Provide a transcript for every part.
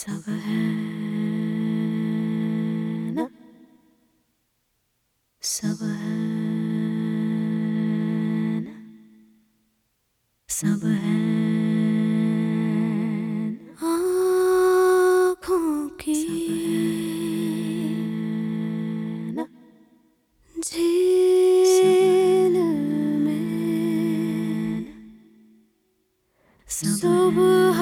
सब है ना सब है ना सब है ना आँखों की ना झील में सुबह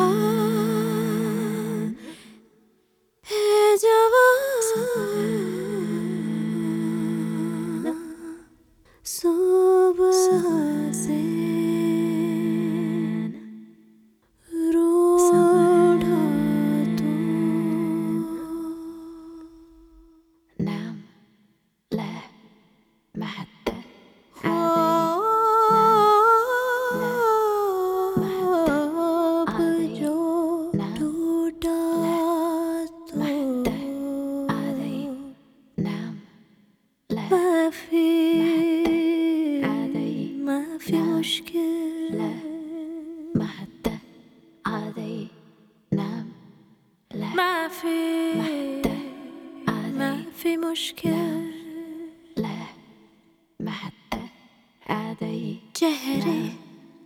So مهدة عادي نام لا ما مشكلة لا مهدة عادي جهري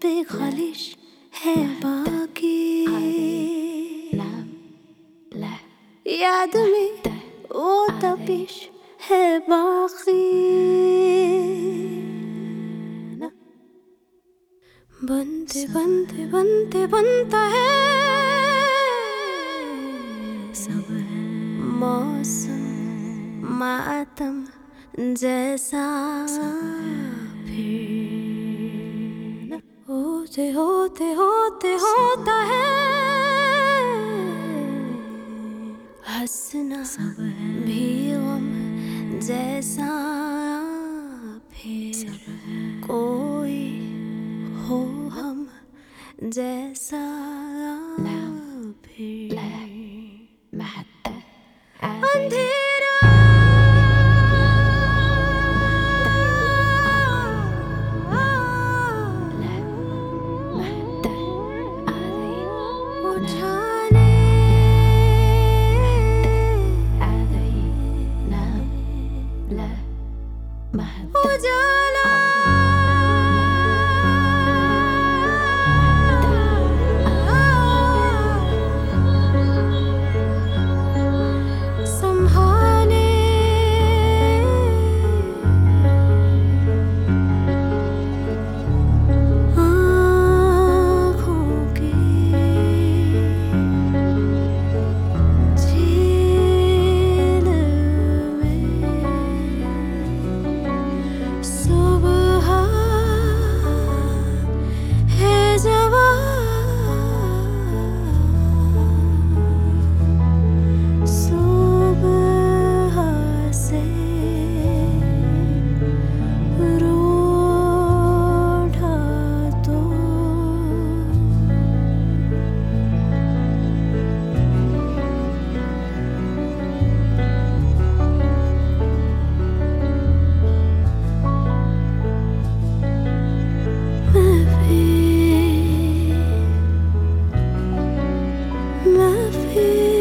بغلش هباكي نام لا يا دمي وطبيش هباقي बनते बनते बनते बनता है। सब है। मौसम मातम जैसा। फिर होते होते होते होता है। हंसना सब भी जैसा। রাজা feel